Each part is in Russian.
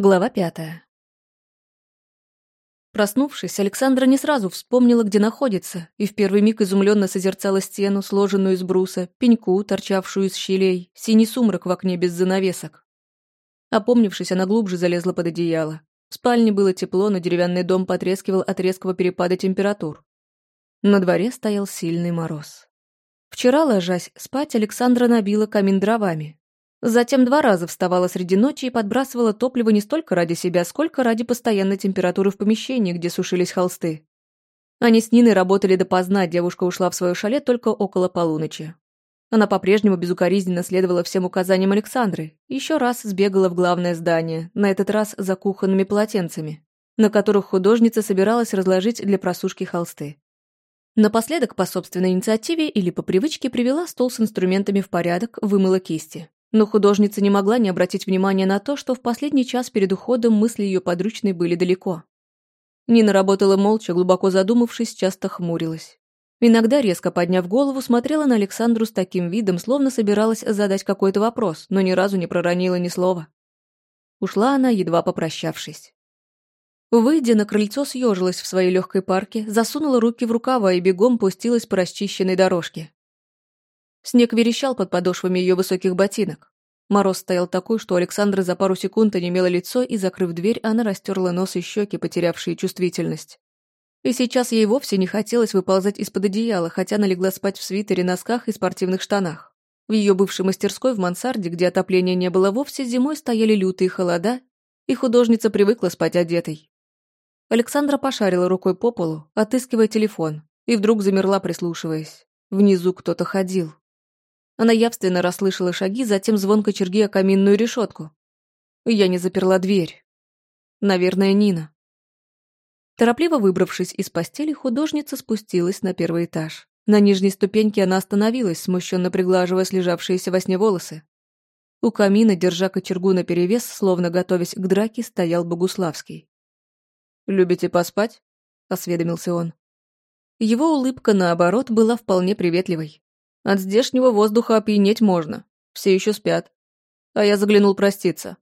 Глава пятая. Проснувшись, Александра не сразу вспомнила, где находится, и в первый миг изумленно созерцала стену, сложенную из бруса, пеньку, торчавшую из щелей, синий сумрак в окне без занавесок. Опомнившись, она глубже залезла под одеяло. В спальне было тепло, но деревянный дом потрескивал от резкого перепада температур. На дворе стоял сильный мороз. Вчера, ложась спать, Александра набила камин дровами, Затем два раза вставала среди ночи и подбрасывала топливо не столько ради себя, сколько ради постоянной температуры в помещении, где сушились холсты. Они с Ниной работали допоздна, девушка ушла в свое шале только около полуночи. Она по-прежнему безукоризненно следовала всем указаниям Александры, еще раз сбегала в главное здание, на этот раз за кухонными полотенцами, на которых художница собиралась разложить для просушки холсты. Напоследок, по собственной инициативе или по привычке, привела стол с инструментами в порядок, вымыла кисти. Но художница не могла не обратить внимания на то, что в последний час перед уходом мысли ее подручной были далеко. Нина работала молча, глубоко задумавшись, часто хмурилась. Иногда, резко подняв голову, смотрела на Александру с таким видом, словно собиралась задать какой-то вопрос, но ни разу не проронила ни слова. Ушла она, едва попрощавшись. Выйдя на крыльцо, съежилась в своей легкой парке, засунула руки в рукава и бегом пустилась по расчищенной дорожке. Снег верещал под подошвами ее высоких ботинок. Мороз стоял такой, что Александра за пару секунд онемело лицо, и, закрыв дверь, она растерла нос и щеки, потерявшие чувствительность. И сейчас ей вовсе не хотелось выползать из-под одеяла, хотя она легла спать в свитере, носках и спортивных штанах. В ее бывшей мастерской в мансарде, где отопления не было вовсе, зимой стояли лютые холода, и художница привыкла спать одетой. Александра пошарила рукой по полу, отыскивая телефон, и вдруг замерла, прислушиваясь. Внизу кто-то ходил. Она явственно расслышала шаги, затем звонко черги о каминную решетку. Я не заперла дверь. Наверное, Нина. Торопливо выбравшись из постели, художница спустилась на первый этаж. На нижней ступеньке она остановилась, смущенно приглаживая слежавшиеся во сне волосы. У камина, держа кочергу наперевес, словно готовясь к драке, стоял Богуславский. «Любите поспать?» — осведомился он. Его улыбка, наоборот, была вполне приветливой. От здешнего воздуха опьянеть можно. Все еще спят. А я заглянул проститься.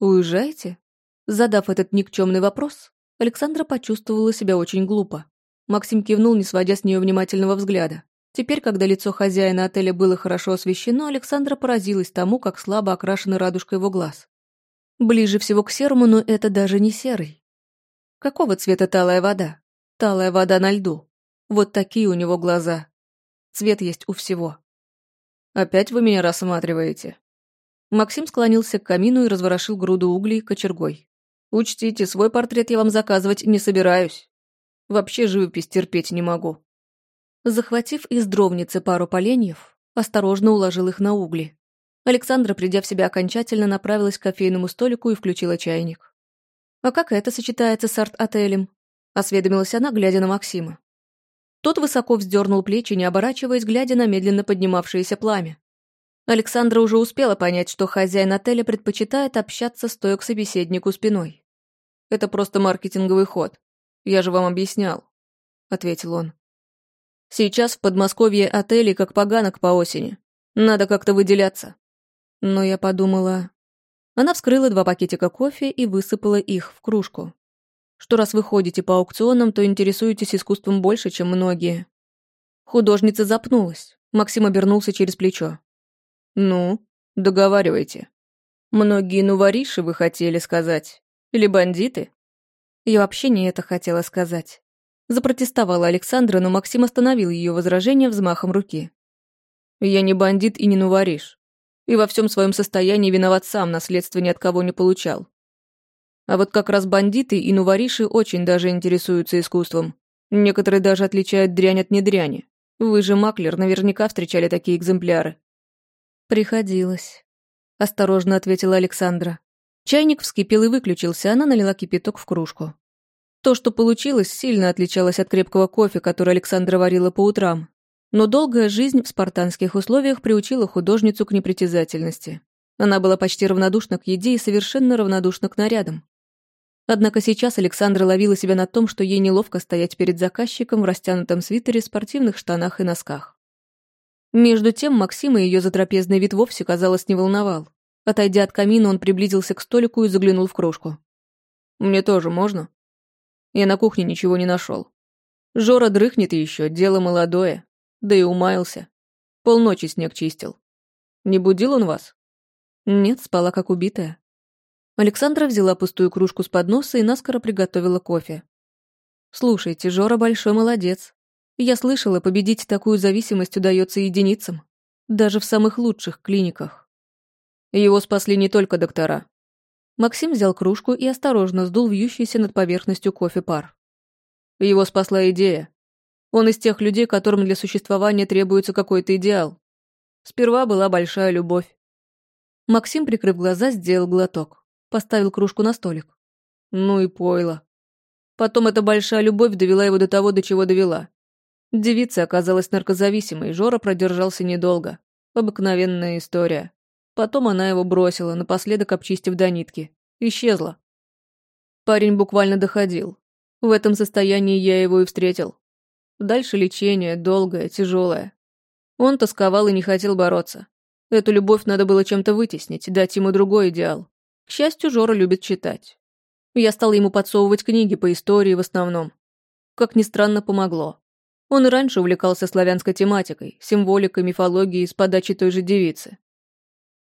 «Уезжаете?» Задав этот никчемный вопрос, Александра почувствовала себя очень глупо. Максим кивнул, не сводя с нее внимательного взгляда. Теперь, когда лицо хозяина отеля было хорошо освещено, Александра поразилась тому, как слабо окрашена радужка его глаз. Ближе всего к серому, но это даже не серый. Какого цвета талая вода? Талая вода на льду. Вот такие у него глаза. Цвет есть у всего. «Опять вы меня рассматриваете?» Максим склонился к камину и разворошил груду углей кочергой. «Учтите, свой портрет я вам заказывать не собираюсь. Вообще живопись терпеть не могу». Захватив из дровницы пару поленьев, осторожно уложил их на угли. Александра, придя в себя окончательно, направилась к кофейному столику и включила чайник. «А как это сочетается с арт-отелем?» — осведомилась она, глядя на Максима. Тот высоко вздернул плечи, не оборачиваясь, глядя на медленно поднимавшееся пламя. Александра уже успела понять, что хозяин отеля предпочитает общаться, стоя к собеседнику спиной. «Это просто маркетинговый ход. Я же вам объяснял», — ответил он. «Сейчас в Подмосковье отели как поганок по осени. Надо как-то выделяться». Но я подумала... Она вскрыла два пакетика кофе и высыпала их в кружку что раз вы ходите по аукционам, то интересуетесь искусством больше, чем многие». Художница запнулась. Максим обернулся через плечо. «Ну, договаривайте. Многие нувориши вы хотели сказать? Или бандиты?» Я вообще не это хотела сказать. Запротестовала Александра, но Максим остановил ее возражение взмахом руки. «Я не бандит и не нувориш. И во всем своем состоянии виноват сам, наследство ни от кого не получал. А вот как раз бандиты и нувориши очень даже интересуются искусством. Некоторые даже отличают дрянь от недряни. Вы же, маклер, наверняка встречали такие экземпляры. «Приходилось», — осторожно ответила Александра. Чайник вскипел и выключился, она налила кипяток в кружку. То, что получилось, сильно отличалось от крепкого кофе, который Александра варила по утрам. Но долгая жизнь в спартанских условиях приучила художницу к непритязательности. Она была почти равнодушна к еде и совершенно равнодушна к нарядам. Однако сейчас Александра ловила себя на том, что ей неловко стоять перед заказчиком в растянутом свитере, спортивных штанах и носках. Между тем Максима ее затрапезный вид вовсе, казалось, не волновал. Отойдя от камина, он приблизился к столику и заглянул в кружку. «Мне тоже можно?» Я на кухне ничего не нашел. Жора дрыхнет еще, дело молодое. Да и умаялся. Полночи снег чистил. Не будил он вас? Нет, спала как убитая. Александра взяла пустую кружку с подноса и наскоро приготовила кофе. Слушайте, Жора большой молодец. Я слышала, победить такую зависимость удается единицам. Даже в самых лучших клиниках. Его спасли не только доктора. Максим взял кружку и осторожно сдул вьющийся над поверхностью кофе пар. Его спасла идея. Он из тех людей, которым для существования требуется какой-то идеал. Сперва была большая любовь. Максим, прикрыв глаза, сделал глоток. Поставил кружку на столик. Ну и пойло. Потом эта большая любовь довела его до того, до чего довела. Девица оказалась наркозависимой, Жора продержался недолго. Обыкновенная история. Потом она его бросила, напоследок обчистив до нитки. Исчезла. Парень буквально доходил. В этом состоянии я его и встретил. Дальше лечение, долгое, тяжелое. Он тосковал и не хотел бороться. Эту любовь надо было чем-то вытеснить, дать ему другой идеал. К счастью, Жора любит читать. Я стал ему подсовывать книги по истории в основном. Как ни странно, помогло. Он и раньше увлекался славянской тематикой, символикой, мифологией с подачи той же девицы.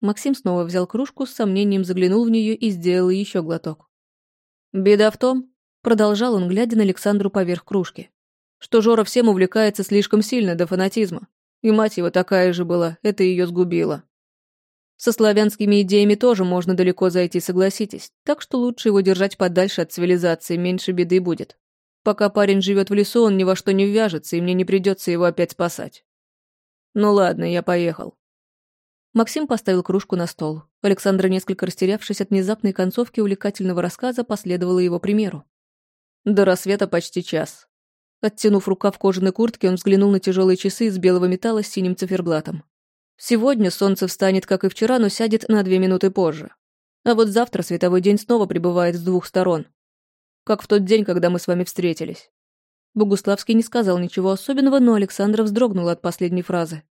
Максим снова взял кружку, с сомнением заглянул в нее и сделал еще глоток. «Беда в том», — продолжал он, глядя на Александру поверх кружки, что Жора всем увлекается слишком сильно до фанатизма. И мать его такая же была, это ее сгубило. Со славянскими идеями тоже можно далеко зайти, согласитесь, так что лучше его держать подальше от цивилизации, меньше беды будет. Пока парень живет в лесу, он ни во что не ввяжется, и мне не придется его опять спасать. Ну ладно, я поехал. Максим поставил кружку на стол. Александра, несколько растерявшись от внезапной концовки увлекательного рассказа, последовала его примеру. До рассвета почти час. Оттянув рукав кожаной куртки, он взглянул на тяжелые часы из белого металла с синим циферблатом. Сегодня солнце встанет, как и вчера, но сядет на две минуты позже. А вот завтра световой день снова прибывает с двух сторон. Как в тот день, когда мы с вами встретились. Богуславский не сказал ничего особенного, но Александра вздрогнула от последней фразы.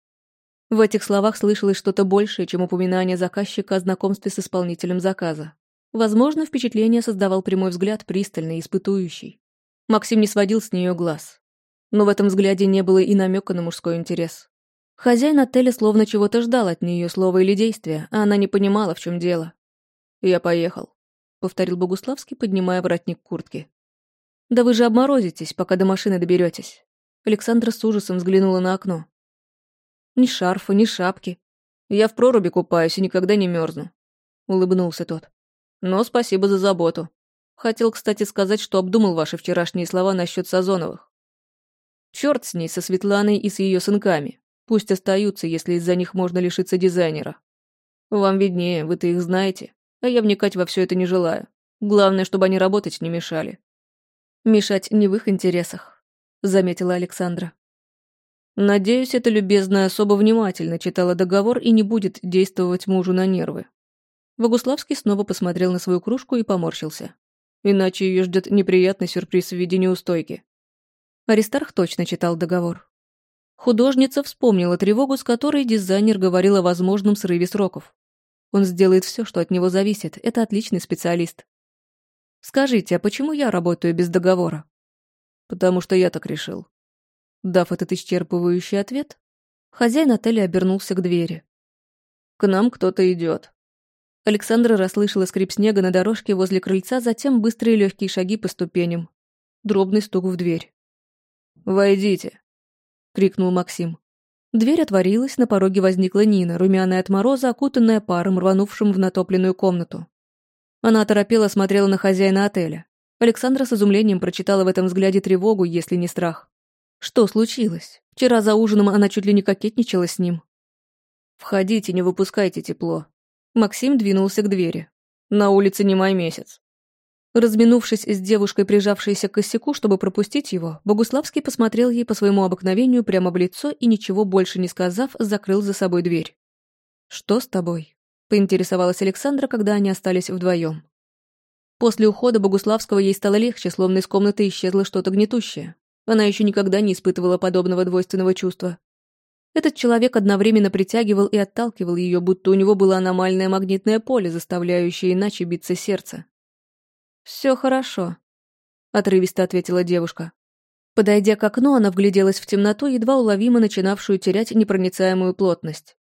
В этих словах слышалось что-то большее, чем упоминание заказчика о знакомстве с исполнителем заказа. Возможно, впечатление создавал прямой взгляд, пристальный, испытующий. Максим не сводил с нее глаз. Но в этом взгляде не было и намека на мужской интерес. Хозяин отеля словно чего-то ждал от нее слова или действия, а она не понимала, в чем дело. «Я поехал», — повторил Богуславский, поднимая воротник куртки. «Да вы же обморозитесь, пока до машины доберетесь. Александра с ужасом взглянула на окно. «Ни шарфа, ни шапки. Я в проруби купаюсь и никогда не мерзну», — улыбнулся тот. «Но спасибо за заботу. Хотел, кстати, сказать, что обдумал ваши вчерашние слова насчет Сазоновых. Черт с ней, со Светланой и с ее сынками. Пусть остаются, если из-за них можно лишиться дизайнера. Вам виднее, вы-то их знаете, а я вникать во все это не желаю. Главное, чтобы они работать не мешали. Мешать не в их интересах, заметила Александра. Надеюсь, эта любезная особо внимательно читала договор и не будет действовать мужу на нервы. Богуславский снова посмотрел на свою кружку и поморщился. Иначе ее ждет неприятный сюрприз в виде неустойки. Аристарх точно читал договор. Художница вспомнила тревогу, с которой дизайнер говорил о возможном срыве сроков. Он сделает все, что от него зависит. Это отличный специалист. Скажите, а почему я работаю без договора? Потому что я так решил. Дав этот исчерпывающий ответ, хозяин отеля обернулся к двери. К нам кто-то идет. Александра расслышала скрип снега на дорожке возле крыльца, затем быстрые легкие шаги по ступеням. Дробный стук в дверь. «Войдите», — крикнул Максим. Дверь отворилась, на пороге возникла Нина, румяная от мороза, окутанная паром, рванувшим в натопленную комнату. Она оторопела смотрела на хозяина отеля. Александра с изумлением прочитала в этом взгляде тревогу, если не страх. Что случилось? Вчера за ужином она чуть ли не кокетничала с ним. «Входите, не выпускайте тепло», Максим двинулся к двери. «На улице не май месяц». Разминувшись с девушкой, прижавшейся к косяку, чтобы пропустить его, Богуславский посмотрел ей по своему обыкновению прямо в лицо и, ничего больше не сказав, закрыл за собой дверь. «Что с тобой?» — поинтересовалась Александра, когда они остались вдвоем. После ухода Богуславского ей стало легче, словно из комнаты исчезло что-то гнетущее. Она еще никогда не испытывала подобного двойственного чувства. Этот человек одновременно притягивал и отталкивал ее, будто у него было аномальное магнитное поле, заставляющее иначе биться сердце. «Все хорошо», — отрывисто ответила девушка. Подойдя к окну, она вгляделась в темноту, едва уловимо начинавшую терять непроницаемую плотность.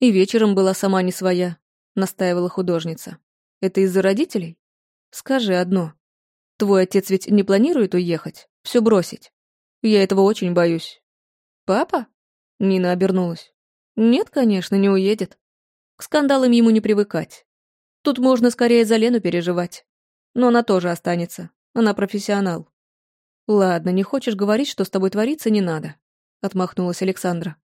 «И вечером была сама не своя», — настаивала художница. «Это из-за родителей? Скажи одно. Твой отец ведь не планирует уехать, все бросить? Я этого очень боюсь». «Папа?» — Нина обернулась. «Нет, конечно, не уедет. К скандалам ему не привыкать. Тут можно скорее за Лену переживать. Но она тоже останется. Она профессионал. «Ладно, не хочешь говорить, что с тобой творится, не надо», — отмахнулась Александра.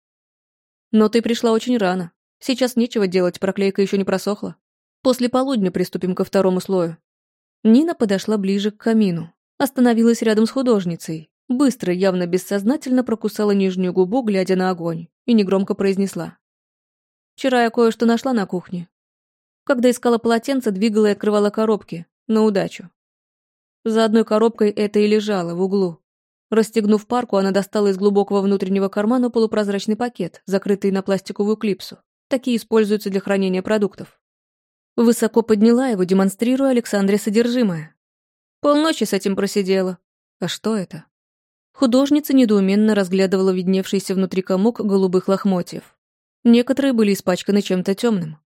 «Но ты пришла очень рано. Сейчас нечего делать, проклейка еще не просохла. После полудня приступим ко второму слою». Нина подошла ближе к камину, остановилась рядом с художницей, быстро, явно бессознательно прокусала нижнюю губу, глядя на огонь, и негромко произнесла. «Вчера я кое-что нашла на кухне. Когда искала полотенце, двигала и открывала коробки, на удачу. За одной коробкой это и лежало в углу. Расстегнув парку, она достала из глубокого внутреннего кармана полупрозрачный пакет, закрытый на пластиковую клипсу. Такие используются для хранения продуктов. Высоко подняла его, демонстрируя Александре содержимое. Полночи с этим просидела. А что это? Художница недоуменно разглядывала видневшийся внутри комок голубых лохмотьев. Некоторые были испачканы чем-то темным.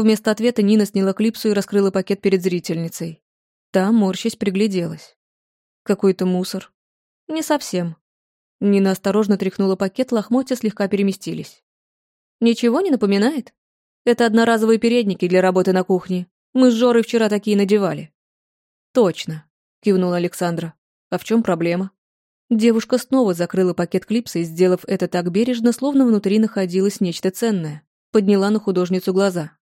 Вместо ответа Нина сняла клипсу и раскрыла пакет перед зрительницей. Та, морщись, пригляделась. Какой-то мусор. Не совсем. Нина осторожно тряхнула пакет, лохмотья слегка переместились. Ничего не напоминает? Это одноразовые передники для работы на кухне. Мы с Жорой вчера такие надевали. Точно, кивнула Александра. А в чем проблема? Девушка снова закрыла пакет клипса и, сделав это так бережно, словно внутри находилось нечто ценное, подняла на художницу глаза.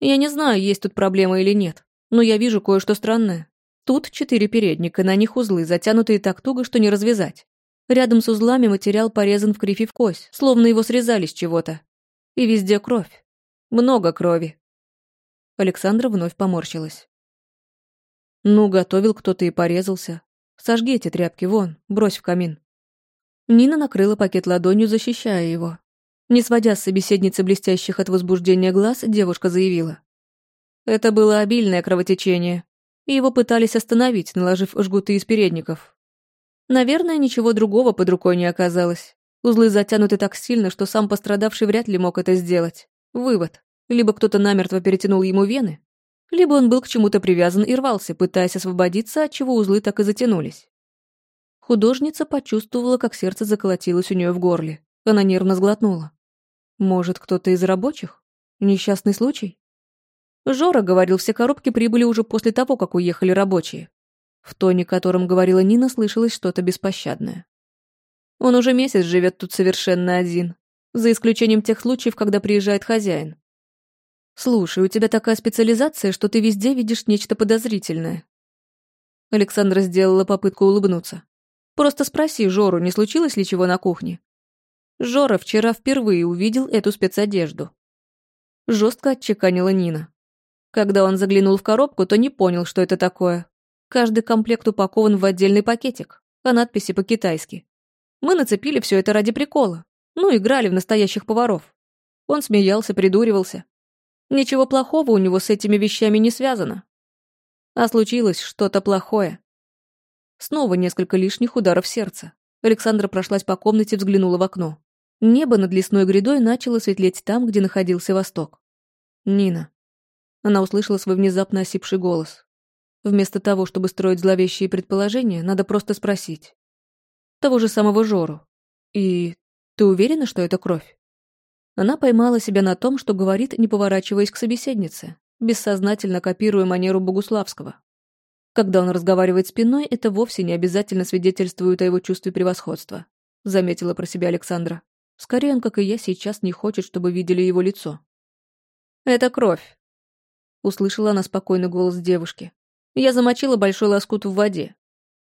«Я не знаю, есть тут проблема или нет. Но я вижу кое-что странное. Тут четыре передника, на них узлы, затянутые так туго, что не развязать. Рядом с узлами материал порезан в кривь и в кость, словно его срезали с чего-то. И везде кровь. Много крови. Александра вновь поморщилась. Ну, готовил кто-то и порезался. Сожги эти тряпки, вон, брось в камин. Нина накрыла пакет ладонью, защищая его. Не сводя с собеседницы блестящих от возбуждения глаз, девушка заявила. Это было обильное кровотечение, и его пытались остановить, наложив жгуты из передников. Наверное, ничего другого под рукой не оказалось. Узлы затянуты так сильно, что сам пострадавший вряд ли мог это сделать. Вывод. Либо кто-то намертво перетянул ему вены, либо он был к чему-то привязан и рвался, пытаясь освободиться, от чего узлы так и затянулись. Художница почувствовала, как сердце заколотилось у нее в горле. Она нервно сглотнула. Может, кто-то из рабочих? Несчастный случай? Жора говорил, все коробки прибыли уже после того, как уехали рабочие. В тоне, которым говорила Нина, слышалось что-то беспощадное. Он уже месяц живет тут совершенно один, за исключением тех случаев, когда приезжает хозяин. «Слушай, у тебя такая специализация, что ты везде видишь нечто подозрительное». Александра сделала попытку улыбнуться. «Просто спроси Жору, не случилось ли чего на кухне?» Жора вчера впервые увидел эту спецодежду. Жестко отчеканила Нина. Когда он заглянул в коробку, то не понял, что это такое. Каждый комплект упакован в отдельный пакетик, а надписи по-китайски. Мы нацепили все это ради прикола. Ну, играли в настоящих поваров. Он смеялся, придуривался. Ничего плохого у него с этими вещами не связано. А случилось что-то плохое. Снова несколько лишних ударов сердца. Александра прошлась по комнате, взглянула в окно. Небо над лесной грядой начало светлеть там, где находился восток. Нина. Она услышала свой внезапно осипший голос. Вместо того, чтобы строить зловещие предположения, надо просто спросить. Того же самого Жору. И ты уверена, что это кровь? Она поймала себя на том, что говорит, не поворачиваясь к собеседнице, бессознательно копируя манеру Богуславского. Когда он разговаривает спиной, это вовсе не обязательно свидетельствует о его чувстве превосходства, заметила про себя Александра. Скорее, он, как и я, сейчас не хочет, чтобы видели его лицо. «Это кровь», услышала она спокойный голос девушки. Я замочила большой лоскут в воде.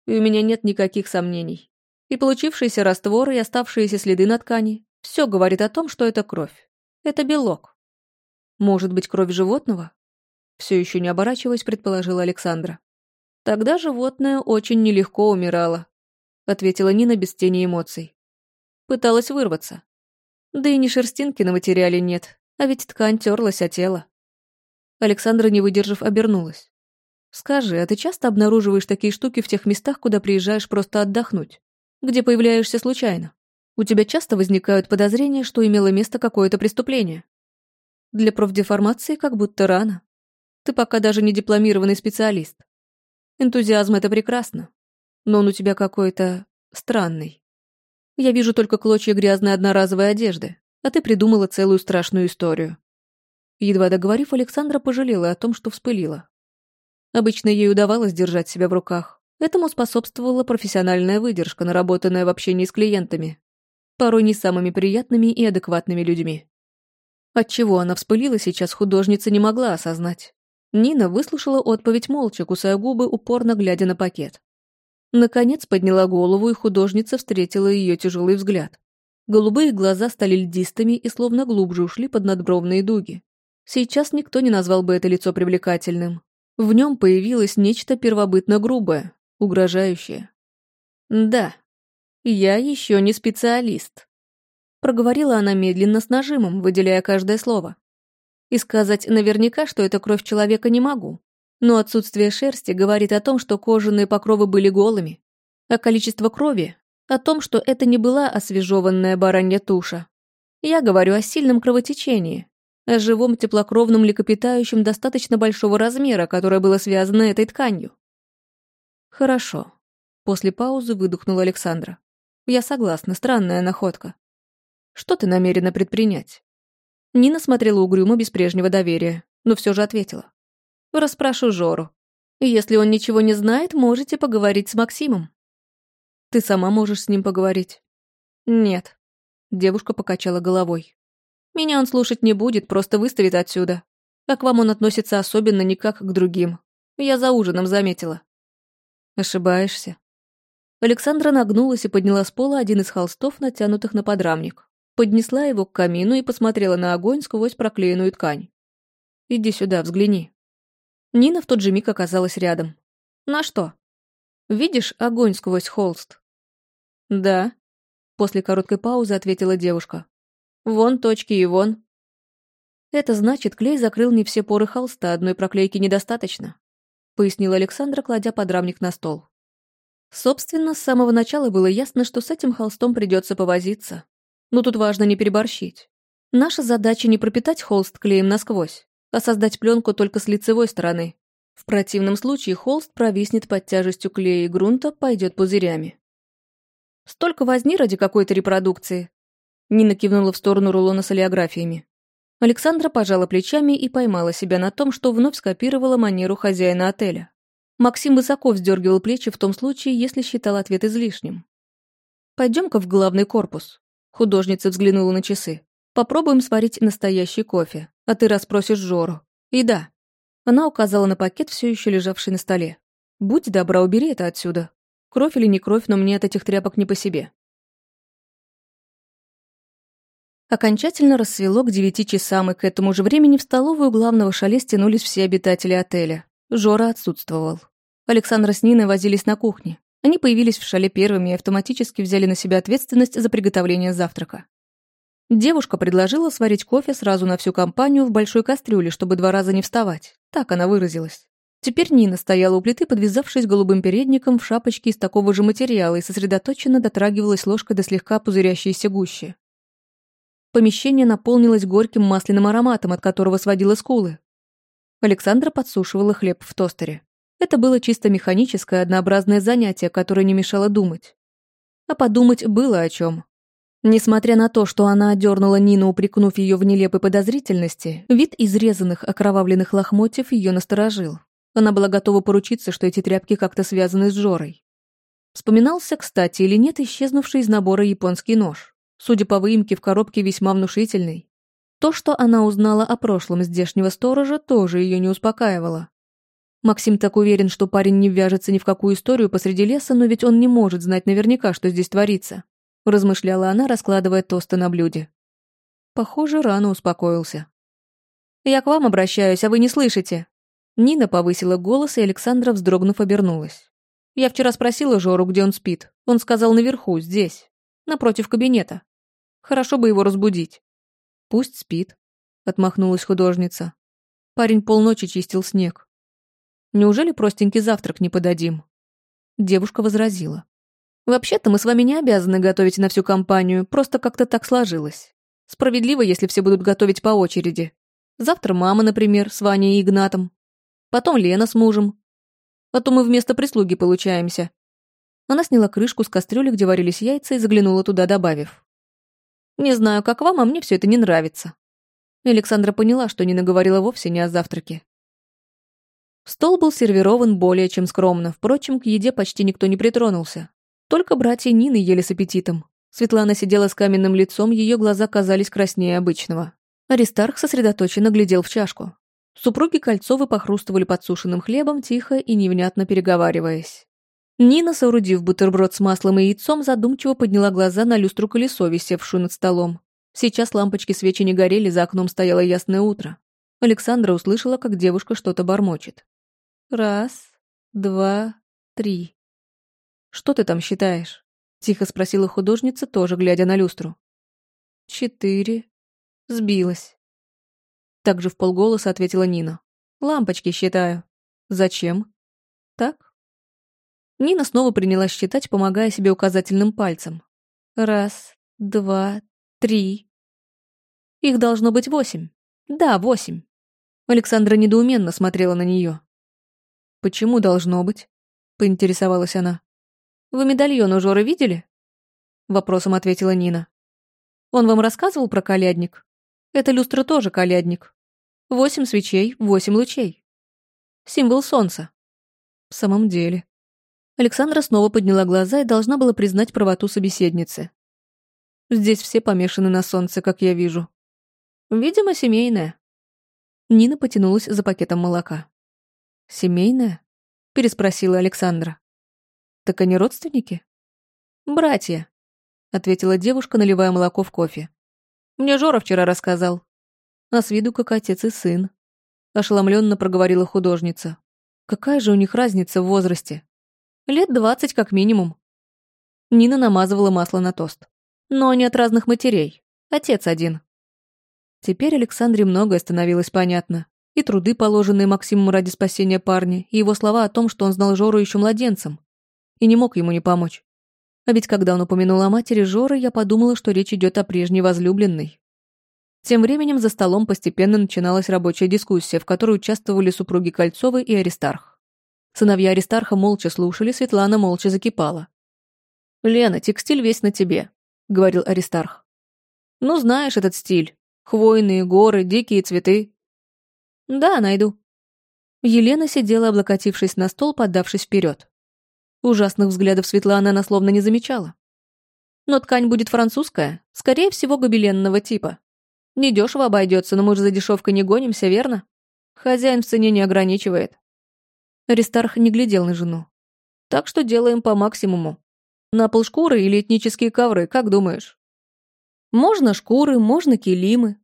И у меня нет никаких сомнений. И получившийся раствор, и оставшиеся следы на ткани – все говорит о том, что это кровь. Это белок. Может быть, кровь животного? Все еще не оборачиваясь, предположила Александра. Тогда животное очень нелегко умирало, ответила Нина без тени эмоций. Пыталась вырваться. Да и ни шерстинки на материале нет, а ведь ткань терлась о тело. Александра, не выдержав, обернулась. «Скажи, а ты часто обнаруживаешь такие штуки в тех местах, куда приезжаешь просто отдохнуть? Где появляешься случайно? У тебя часто возникают подозрения, что имело место какое-то преступление? Для профдеформации как будто рано. Ты пока даже не дипломированный специалист. Энтузиазм — это прекрасно, но он у тебя какой-то странный. Я вижу только клочья грязной одноразовой одежды, а ты придумала целую страшную историю. Едва договорив, Александра пожалела о том, что вспылила. Обычно ей удавалось держать себя в руках. Этому способствовала профессиональная выдержка, наработанная в общении с клиентами, порой не самыми приятными и адекватными людьми. Отчего она вспылила сейчас, художница не могла осознать. Нина выслушала отповедь молча, кусая губы, упорно глядя на пакет. Наконец подняла голову, и художница встретила ее тяжелый взгляд. Голубые глаза стали льдистыми и словно глубже ушли под надбровные дуги. Сейчас никто не назвал бы это лицо привлекательным. В нем появилось нечто первобытно грубое, угрожающее. «Да, я еще не специалист», — проговорила она медленно с нажимом, выделяя каждое слово. И сказать наверняка, что это кровь человека, не могу. Но отсутствие шерсти говорит о том, что кожаные покровы были голыми, а количество крови — о том, что это не была освежеванная баранья туша. Я говорю о сильном кровотечении, о живом теплокровном млекопитающем достаточно большого размера, которое было связано этой тканью. Хорошо. После паузы выдохнула Александра. Я согласна, странная находка. Что ты намерена предпринять? Нина смотрела угрюмо без прежнего доверия, но все же ответила. Распрошу Жору. Если он ничего не знает, можете поговорить с Максимом. Ты сама можешь с ним поговорить. Нет. Девушка покачала головой. Меня он слушать не будет, просто выставит отсюда. А к вам он относится особенно никак к другим. Я за ужином заметила. Ошибаешься. Александра нагнулась и подняла с пола один из холстов, натянутых на подрамник. Поднесла его к камину и посмотрела на огонь сквозь проклеенную ткань. «Иди сюда, взгляни». Нина в тот же миг оказалась рядом. «На что?» «Видишь огонь сквозь холст?» «Да», — после короткой паузы ответила девушка. «Вон точки и вон». «Это значит, клей закрыл не все поры холста, одной проклейки недостаточно», — пояснил Александра, кладя подрамник на стол. Собственно, с самого начала было ясно, что с этим холстом придется повозиться. Но тут важно не переборщить. Наша задача не пропитать холст клеем насквозь, а создать пленку только с лицевой стороны. В противном случае холст провиснет под тяжестью клея и грунта, пойдет пузырями. Столько возни ради какой-то репродукции. Нина кивнула в сторону рулона с олеографиями. Александра пожала плечами и поймала себя на том, что вновь скопировала манеру хозяина отеля. Максим высоко вздергивал плечи в том случае, если считал ответ излишним. «Пойдем-ка в главный корпус». Художница взглянула на часы. Попробуем сварить настоящий кофе, а ты расспросишь Жору. И да, она указала на пакет, все еще лежавший на столе. Будь добра, убери это отсюда. Кровь или не кровь, но мне от этих тряпок не по себе. Окончательно рассвело к девяти часам, и к этому же времени в столовую главного шале стянулись все обитатели отеля. Жора отсутствовал. Александра с Ниной возились на кухне. Они появились в шале первыми и автоматически взяли на себя ответственность за приготовление завтрака. Девушка предложила сварить кофе сразу на всю компанию в большой кастрюле, чтобы два раза не вставать. Так она выразилась. Теперь Нина стояла у плиты, подвязавшись голубым передником в шапочке из такого же материала и сосредоточенно дотрагивалась ложкой до слегка пузырящейся гущи. Помещение наполнилось горьким масляным ароматом, от которого сводило скулы. Александра подсушивала хлеб в тостере. Это было чисто механическое, однообразное занятие, которое не мешало думать. А подумать было о чем. Несмотря на то, что она одернула Нину, упрекнув ее в нелепой подозрительности, вид изрезанных окровавленных лохмотьев ее насторожил. Она была готова поручиться, что эти тряпки как-то связаны с Жорой. Вспоминался, кстати, или нет, исчезнувший из набора японский нож. Судя по выемке в коробке, весьма внушительный. То, что она узнала о прошлом здешнего сторожа, тоже ее не успокаивало. Максим так уверен, что парень не вяжется ни в какую историю посреди леса, но ведь он не может знать наверняка, что здесь творится размышляла она, раскладывая тосты на блюде. Похоже, рано успокоился. «Я к вам обращаюсь, а вы не слышите?» Нина повысила голос, и Александра, вздрогнув, обернулась. «Я вчера спросила Жору, где он спит. Он сказал наверху, здесь, напротив кабинета. Хорошо бы его разбудить. Пусть спит, отмахнулась художница. Парень полночи чистил снег. Неужели простенький завтрак не подадим? Девушка возразила. Вообще-то мы с вами не обязаны готовить на всю компанию, просто как-то так сложилось. Справедливо, если все будут готовить по очереди. Завтра мама, например, с Ваней и Игнатом. Потом Лена с мужем. А то мы вместо прислуги получаемся. Она сняла крышку с кастрюли, где варились яйца, и заглянула туда, добавив. «Не знаю, как вам, а мне все это не нравится». Александра поняла, что Нина говорила вовсе не о завтраке. Стол был сервирован более чем скромно, впрочем, к еде почти никто не притронулся. Только братья Нины ели с аппетитом. Светлана сидела с каменным лицом, ее глаза казались краснее обычного. Аристарх сосредоточенно глядел в чашку. Супруги Кольцовы похрустывали подсушенным хлебом, тихо и невнятно переговариваясь. Нина, соорудив бутерброд с маслом и яйцом, задумчиво подняла глаза на люстру-колесо, висевшую над столом. Сейчас лампочки свечи не горели, за окном стояло ясное утро. Александра услышала, как девушка что-то бормочет. «Раз, два, три». «Что ты там считаешь?» — тихо спросила художница, тоже глядя на люстру. «Четыре». Сбилась. Так же в полголоса ответила Нина. «Лампочки считаю». «Зачем?» «Так». Нина снова принялась считать, помогая себе указательным пальцем. «Раз, два, три». «Их должно быть восемь». «Да, восемь». Александра недоуменно смотрела на нее. «Почему должно быть?» — поинтересовалась она. Вы медальон у Жоры видели?» Вопросом ответила Нина. «Он вам рассказывал про колядник? Это люстра тоже колядник. Восемь свечей, восемь лучей. Символ солнца». «В самом деле». Александра снова подняла глаза и должна была признать правоту собеседницы. «Здесь все помешаны на солнце, как я вижу. Видимо, семейное». Нина потянулась за пакетом молока. «Семейное?» — переспросила Александра. «Так они родственники?» «Братья», — ответила девушка, наливая молоко в кофе. «Мне Жора вчера рассказал. А с виду как отец и сын», — ошеломленно проговорила художница. «Какая же у них разница в возрасте? Лет двадцать как минимум». Нина намазывала масло на тост. «Но они от разных матерей. Отец один». Теперь Александре многое становилось понятно. И труды, положенные Максиму ради спасения парня, и его слова о том, что он знал Жору еще младенцем, и не мог ему не помочь. А ведь когда он упомянул о матери Жоры, я подумала, что речь идет о прежней возлюбленной. Тем временем за столом постепенно начиналась рабочая дискуссия, в которой участвовали супруги Кольцовы и Аристарх. Сыновья Аристарха молча слушали, Светлана молча закипала. «Лена, текстиль весь на тебе», — говорил Аристарх. «Ну, знаешь этот стиль. Хвойные горы, дикие цветы». «Да, найду». Елена сидела, облокотившись на стол, поддавшись вперед. Ужасных взглядов Светланы она словно не замечала. Но ткань будет французская, скорее всего, гобеленного типа. Недешево обойдется, но мы же за дешевкой не гонимся, верно? Хозяин в цене не ограничивает. Аристарх не глядел на жену. Так что делаем по максимуму. На пол шкуры или этнические ковры, как думаешь? Можно шкуры, можно килимы,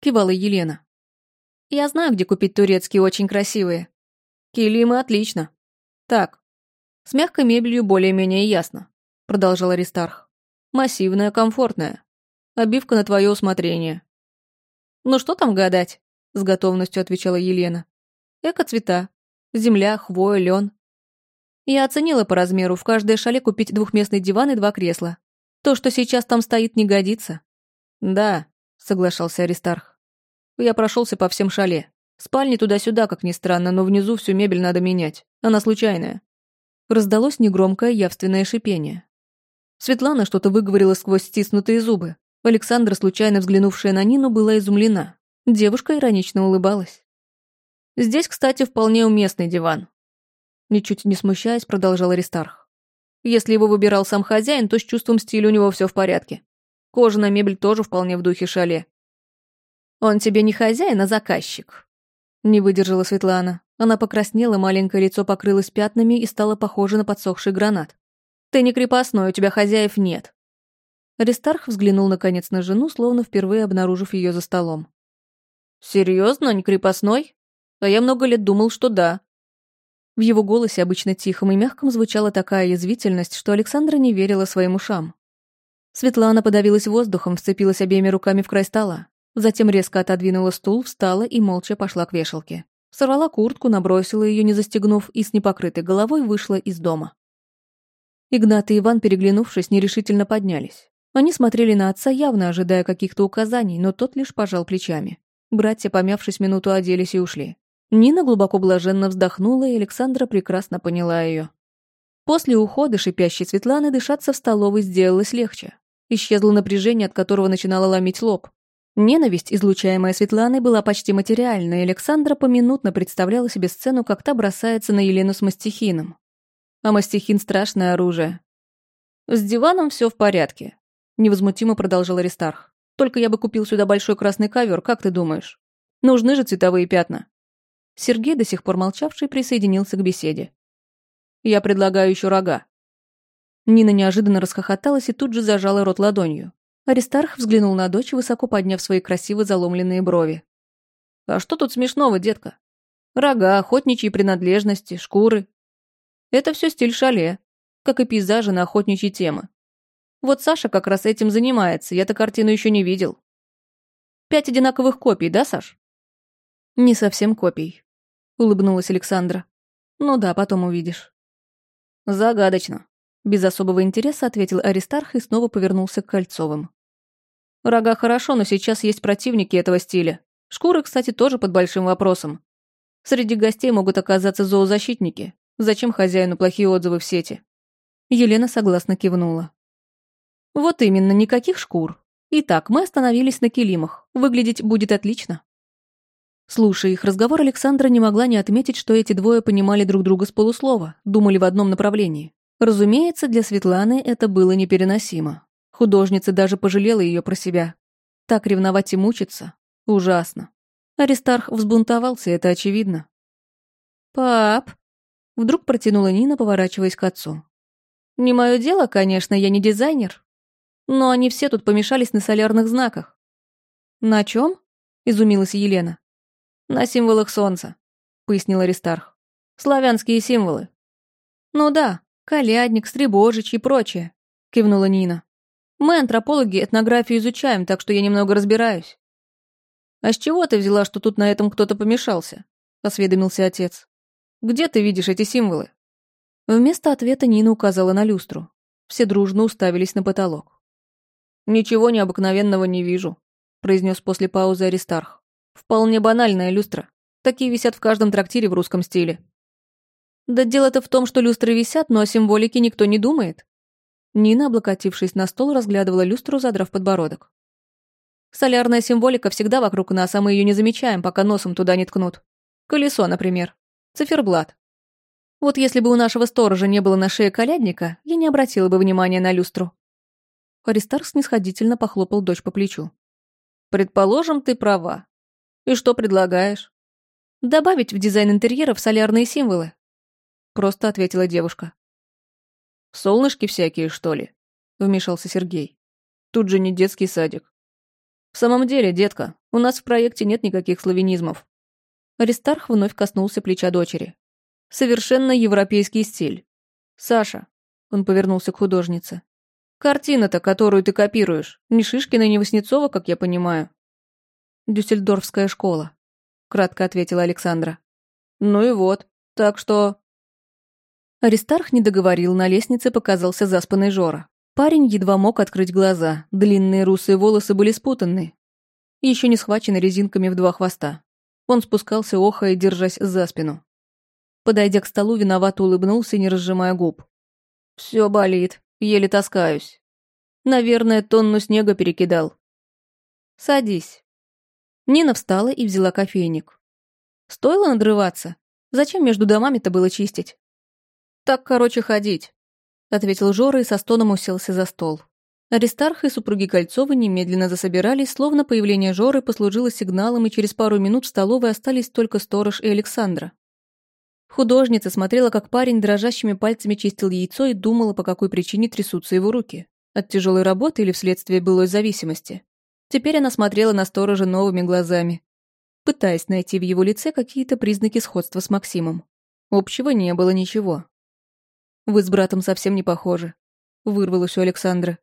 кивала Елена. Я знаю, где купить турецкие очень красивые. Килимы отлично. Так, с мягкой мебелью более-менее ясно, продолжал Аристарх. Массивная, комфортная. Обивка на твое усмотрение. Ну что там гадать? С готовностью отвечала Елена. Эко-цвета. Земля, хвоя, лен. Я оценила по размеру в каждое шале купить двухместный диван и два кресла. То, что сейчас там стоит, не годится. Да, соглашался Аристарх. Я прошелся по всем шале. Спальни туда-сюда, как ни странно, но внизу всю мебель надо менять. Она случайная. Раздалось негромкое явственное шипение. Светлана что-то выговорила сквозь стиснутые зубы. Александра, случайно взглянувшая на Нину, была изумлена. Девушка иронично улыбалась. «Здесь, кстати, вполне уместный диван». Ничуть не смущаясь, продолжал Аристарх. «Если его выбирал сам хозяин, то с чувством стиля у него все в порядке. Кожаная мебель тоже вполне в духе шале». «Он тебе не хозяин, а заказчик», — не выдержала Светлана. Она покраснела, маленькое лицо покрылось пятнами и стало похоже на подсохший гранат. «Ты не крепостной, у тебя хозяев нет». Аристарх взглянул наконец на жену, словно впервые обнаружив ее за столом. «Серьезно, не крепостной? А я много лет думал, что да». В его голосе, обычно тихом и мягком, звучала такая язвительность, что Александра не верила своим ушам. Светлана подавилась воздухом, вцепилась обеими руками в край стола. Затем резко отодвинула стул, встала и молча пошла к вешалке. Сорвала куртку, набросила ее, не застегнув, и с непокрытой головой вышла из дома. Игнат и Иван, переглянувшись, нерешительно поднялись. Они смотрели на отца, явно ожидая каких-то указаний, но тот лишь пожал плечами. Братья, помявшись минуту, оделись и ушли. Нина глубоко блаженно вздохнула, и Александра прекрасно поняла ее. После ухода шипящей Светланы дышаться в столовой сделалось легче. Исчезло напряжение, от которого начинало ломить лоб. Ненависть, излучаемая Светланой, была почти материальной, и Александра поминутно представляла себе сцену, как та бросается на Елену с мастихином. А мастихин — страшное оружие. «С диваном все в порядке», — невозмутимо продолжал Аристарх. «Только я бы купил сюда большой красный ковер, как ты думаешь? Нужны же цветовые пятна». Сергей, до сих пор молчавший, присоединился к беседе. «Я предлагаю еще рога». Нина неожиданно расхохоталась и тут же зажала рот ладонью. Аристарх взглянул на дочь, высоко подняв свои красиво заломленные брови. «А что тут смешного, детка? Рога, охотничьи принадлежности, шкуры. Это все стиль шале, как и пейзажи на охотничьи темы. Вот Саша как раз этим занимается, я-то картину еще не видел. Пять одинаковых копий, да, Саш?» «Не совсем копий», — улыбнулась Александра. «Ну да, потом увидишь». «Загадочно», — без особого интереса ответил Аристарх и снова повернулся к Кольцовым. Рога хорошо, но сейчас есть противники этого стиля. Шкуры, кстати, тоже под большим вопросом. Среди гостей могут оказаться зоозащитники. Зачем хозяину плохие отзывы в сети? Елена согласно кивнула. Вот именно, никаких шкур. Итак, мы остановились на килимах. Выглядеть будет отлично. Слушая их разговор, Александра не могла не отметить, что эти двое понимали друг друга с полуслова, думали в одном направлении. Разумеется, для Светланы это было непереносимо. Художница даже пожалела ее про себя. Так ревновать и мучиться. Ужасно. Аристарх взбунтовался, это очевидно. «Пап!» Вдруг протянула Нина, поворачиваясь к отцу. «Не мое дело, конечно, я не дизайнер. Но они все тут помешались на солярных знаках». «На чем?» — изумилась Елена. «На символах солнца», — пояснил Аристарх. «Славянские символы». «Ну да, колядник, стребожич и прочее», — кивнула Нина. Мы, антропологи, этнографию изучаем, так что я немного разбираюсь». «А с чего ты взяла, что тут на этом кто-то помешался?» — осведомился отец. «Где ты видишь эти символы?» Вместо ответа Нина указала на люстру. Все дружно уставились на потолок. «Ничего необыкновенного не вижу», — произнес после паузы Аристарх. «Вполне банальная люстра. Такие висят в каждом трактире в русском стиле». «Да дело-то в том, что люстры висят, но о символике никто не думает», Нина, облокотившись на стол, разглядывала люстру, задрав подбородок. «Солярная символика всегда вокруг нас, а мы ее не замечаем, пока носом туда не ткнут. Колесо, например. Циферблат. Вот если бы у нашего сторожа не было на шее колядника, я не обратила бы внимания на люстру». Аристарх снисходительно похлопал дочь по плечу. «Предположим, ты права. И что предлагаешь?» «Добавить в дизайн интерьеров солярные символы», — просто ответила девушка. Солнышки всякие, что ли?» — вмешался Сергей. «Тут же не детский садик». «В самом деле, детка, у нас в проекте нет никаких славянизмов». Аристарх вновь коснулся плеча дочери. «Совершенно европейский стиль. Саша», — он повернулся к художнице, «картина-то, которую ты копируешь, не Шишкина, не Васнецова, как я понимаю». «Дюссельдорфская школа», — кратко ответила Александра. «Ну и вот, так что...» Аристарх не договорил, на лестнице показался заспанный Жора. Парень едва мог открыть глаза, длинные русые волосы были спутаны, еще не схвачены резинками в два хвоста. Он спускался, охая, держась за спину. Подойдя к столу, виновато улыбнулся, не разжимая губ. «Все болит, еле таскаюсь. Наверное, тонну снега перекидал». «Садись». Нина встала и взяла кофейник. Стоило надрываться? Зачем между домами-то было чистить? «Так, короче, ходить», — ответил Жора и со стоном уселся за стол. Аристарх и супруги Кольцовы немедленно засобирались, словно появление Жоры послужило сигналом, и через пару минут в столовой остались только сторож и Александра. Художница смотрела, как парень дрожащими пальцами чистил яйцо и думала, по какой причине трясутся его руки. От тяжелой работы или вследствие былой зависимости. Теперь она смотрела на сторожа новыми глазами, пытаясь найти в его лице какие-то признаки сходства с Максимом. Общего не было ничего. Вы с братом совсем не похожи. Вырвалось у Александра.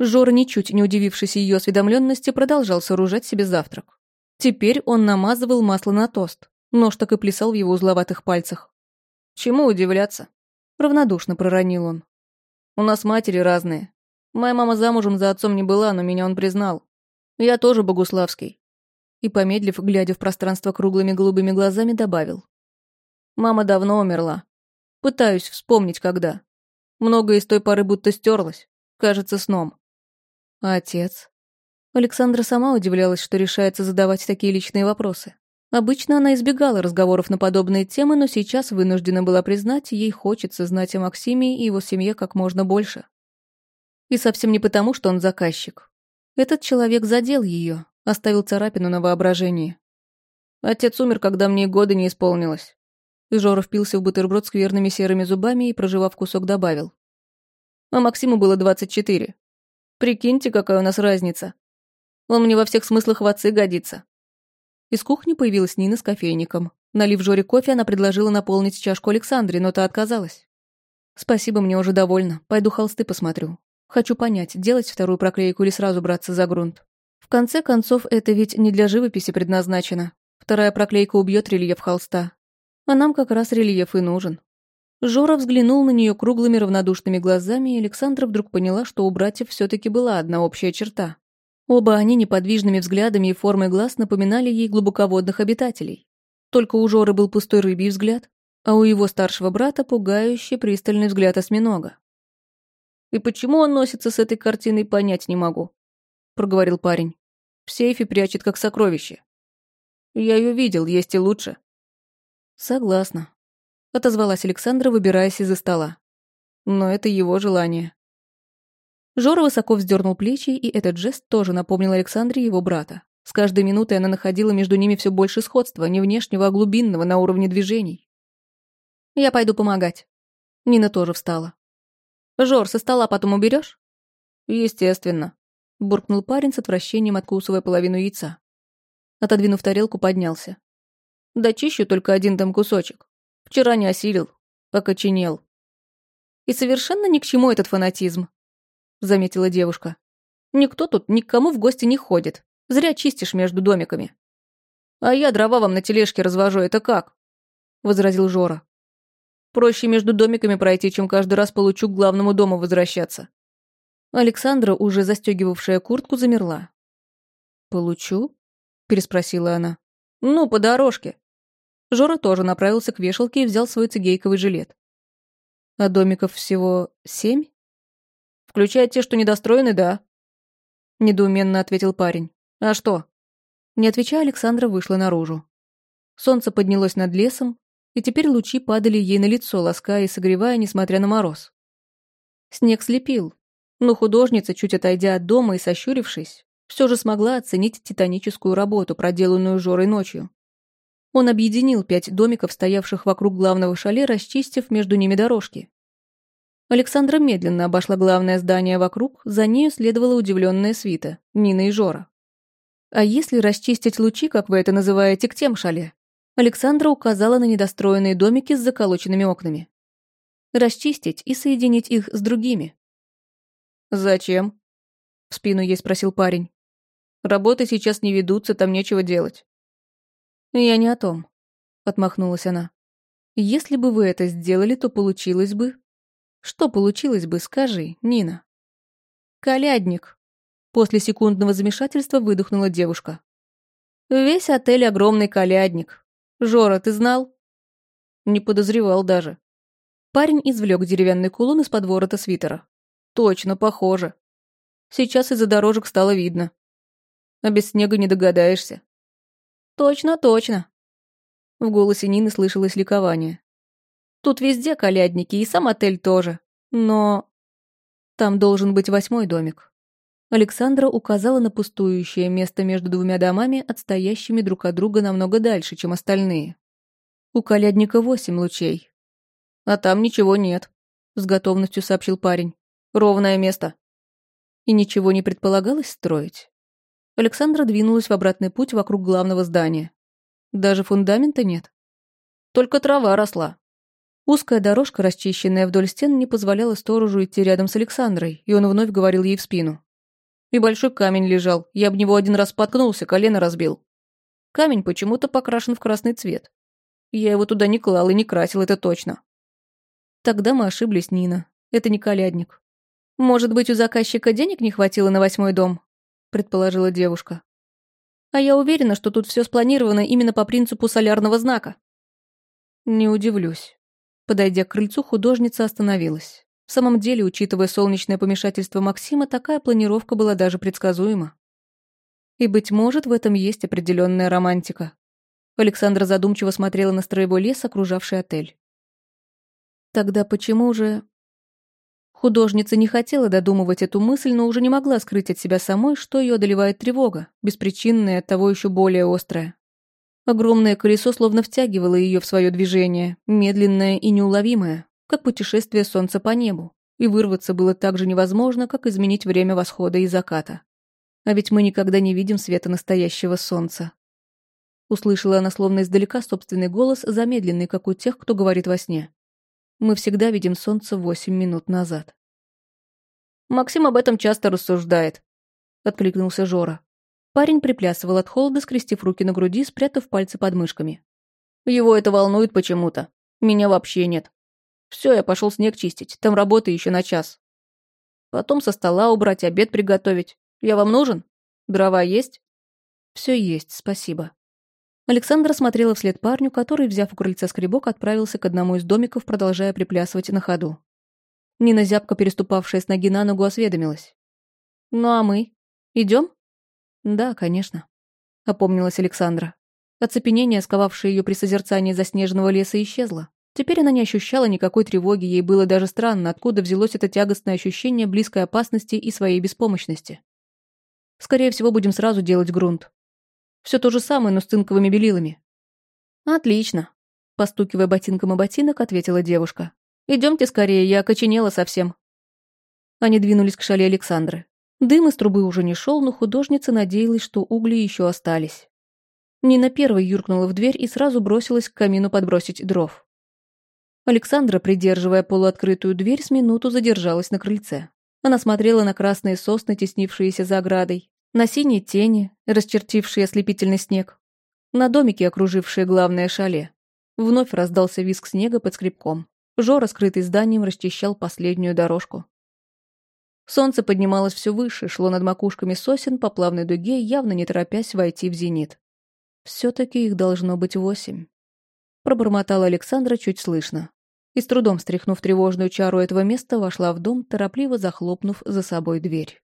Жора, ничуть не удивившись ее осведомленности, продолжал сооружать себе завтрак. Теперь он намазывал масло на тост. Нож так и плясал в его узловатых пальцах. «Чему удивляться?» Равнодушно проронил он. «У нас матери разные. Моя мама замужем за отцом не была, но меня он признал. Я тоже богуславский». И, помедлив, глядя в пространство круглыми голубыми глазами, добавил. «Мама давно умерла. Пытаюсь вспомнить, когда. Многое из той поры будто стерлось. Кажется, сном. А отец? Александра сама удивлялась, что решается задавать такие личные вопросы. Обычно она избегала разговоров на подобные темы, но сейчас вынуждена была признать, ей хочется знать о Максиме и его семье как можно больше. И совсем не потому, что он заказчик. Этот человек задел ее, оставил царапину на воображении. Отец умер, когда мне года не исполнилось. Жора впился в бутерброд с скверными серыми зубами и, проживав кусок, добавил. А Максиму было 24. Прикиньте, какая у нас разница. Он мне во всех смыслах в отцы годится. Из кухни появилась Нина с кофейником. Налив Жоре кофе, она предложила наполнить чашку Александре, но та отказалась. «Спасибо, мне уже довольно. Пойду холсты посмотрю. Хочу понять, делать вторую проклейку или сразу браться за грунт. В конце концов, это ведь не для живописи предназначено. Вторая проклейка убьет рельеф холста. А нам как раз рельеф и нужен. Жора взглянул на нее круглыми равнодушными глазами, и Александра вдруг поняла, что у братьев все таки была одна общая черта. Оба они неподвижными взглядами и формой глаз напоминали ей глубоководных обитателей. Только у Жоры был пустой рыбий взгляд, а у его старшего брата пугающий пристальный взгляд осьминога. «И почему он носится с этой картиной, понять не могу», — проговорил парень. «В сейфе прячет как сокровище. Я ее видел, есть и лучше». «Согласна», отозвалась Александра, выбираясь из-за стола. Но это его желание. Жора высоко вздернул плечи, и этот жест тоже напомнил Александре его брата. С каждой минутой она находила между ними все больше сходства, не внешнего, а глубинного, на уровне движений. «Я пойду помогать». Нина тоже встала. «Жор, со стола потом уберешь? «Естественно», — буркнул парень с отвращением, откусывая половину яйца. Отодвинув тарелку, поднялся. «Дочищу только один там кусочек. Вчера не осилил, окоченел. И совершенно ни к чему этот фанатизм, заметила девушка. Никто тут никому в гости не ходит. Зря чистишь между домиками. А я дрова вам на тележке развожу, это как? возразил Жора. Проще между домиками пройти, чем каждый раз получу к главному дому возвращаться. Александра, уже застегивавшая куртку, замерла. «Получу?» – переспросила она. «Ну, по дорожке. Жора тоже направился к вешалке и взял свой цигейковый жилет. А домиков всего семь? Включая те, что недостроены, да. Недоуменно ответил парень. А что? Не отвечая, Александра вышла наружу. Солнце поднялось над лесом, и теперь лучи падали ей на лицо, лаская и согревая, несмотря на мороз. Снег слепил, но художница, чуть отойдя от дома и сощурившись, все же смогла оценить титаническую работу, проделанную Жорой ночью. Он объединил пять домиков, стоявших вокруг главного шале, расчистив между ними дорожки. Александра медленно обошла главное здание вокруг, за нею следовала удивленная свита, Нина и Жора. «А если расчистить лучи, как вы это называете, к тем шале?» Александра указала на недостроенные домики с заколоченными окнами. «Расчистить и соединить их с другими». «Зачем?» — в спину ей спросил парень. «Работы сейчас не ведутся, там нечего делать». «Я не о том», — отмахнулась она. «Если бы вы это сделали, то получилось бы...» «Что получилось бы, скажи, Нина?» «Колядник», — после секундного замешательства выдохнула девушка. «Весь отель огромный колядник. Жора, ты знал?» «Не подозревал даже». Парень извлек деревянный кулон из-под ворота свитера. «Точно, похоже. Сейчас из-за дорожек стало видно. А без снега не догадаешься. «Точно, точно!» В голосе Нины слышалось ликование. «Тут везде колядники, и сам отель тоже. Но...» «Там должен быть восьмой домик». Александра указала на пустующее место между двумя домами, отстоящими друг от друга намного дальше, чем остальные. «У колядника восемь лучей». «А там ничего нет», — с готовностью сообщил парень. «Ровное место». И ничего не предполагалось строить. Александра двинулась в обратный путь вокруг главного здания. Даже фундамента нет. Только трава росла. Узкая дорожка, расчищенная вдоль стен, не позволяла сторожу идти рядом с Александрой, и он вновь говорил ей в спину. И большой камень лежал. Я об него один раз споткнулся, колено разбил. Камень почему-то покрашен в красный цвет. Я его туда не клал и не красил, это точно. Тогда мы ошиблись, Нина. Это не колядник. Может быть, у заказчика денег не хватило на восьмой дом? Предположила девушка. А я уверена, что тут все спланировано именно по принципу солярного знака. Не удивлюсь. Подойдя к крыльцу, художница остановилась. В самом деле, учитывая солнечное помешательство Максима, такая планировка была даже предсказуема. И, быть может, в этом есть определенная романтика. Александра задумчиво смотрела на строевой лес, окружавший отель. Тогда почему же... Художница не хотела додумывать эту мысль, но уже не могла скрыть от себя самой, что ее одолевает тревога, беспричинная, от того еще более острая. Огромное колесо словно втягивало ее в свое движение, медленное и неуловимое, как путешествие солнца по небу, и вырваться было так же невозможно, как изменить время восхода и заката. А ведь мы никогда не видим света настоящего солнца. Услышала она словно издалека собственный голос, замедленный, как у тех, кто говорит во сне. Мы всегда видим солнце восемь минут назад. Максим об этом часто рассуждает, откликнулся Жора. Парень приплясывал от холода, скрестив руки на груди, спрятав пальцы под мышками. Его это волнует почему-то. Меня вообще нет. Все, я пошел снег чистить, там работы еще на час. Потом со стола убрать, обед приготовить. Я вам нужен? Дрова есть? Все есть, спасибо. Александра смотрела вслед парню, который, взяв у крыльца скребок, отправился к одному из домиков, продолжая приплясывать на ходу. Нина зябко переступавшая с ноги на ногу, осведомилась. «Ну а мы? Идем? «Да, конечно», — опомнилась Александра. Оцепенение, сковавшее ее при созерцании заснеженного леса, исчезло. Теперь она не ощущала никакой тревоги, ей было даже странно, откуда взялось это тягостное ощущение близкой опасности и своей беспомощности. Скорее всего, будем сразу делать грунт. Все то же самое, но с цинковыми белилами. Отлично. Постукивая ботинком о ботинок, ответила девушка. Идемте скорее, я окоченела совсем. Они двинулись к шале Александры. Дым из трубы уже не шел, но художница надеялась, что угли еще остались. Нина первой юркнула в дверь и сразу бросилась к камину подбросить дров. Александра, придерживая полуоткрытую дверь, с минуту задержалась на крыльце. Она смотрела на красные сосны, теснившиеся за оградой, на синие тени, расчертившие ослепительный снег, на домики, окружившие главное шале. Вновь раздался визг снега под скребком. Жора, скрытый зданием, расчищал последнюю дорожку. Солнце поднималось все выше, шло над макушками сосен по плавной дуге, явно не торопясь войти в зенит. «Все-таки их должно быть восемь», — пробормотала Александра чуть слышно. И с трудом стряхнув тревожную чару этого места, вошла в дом, торопливо захлопнув за собой дверь.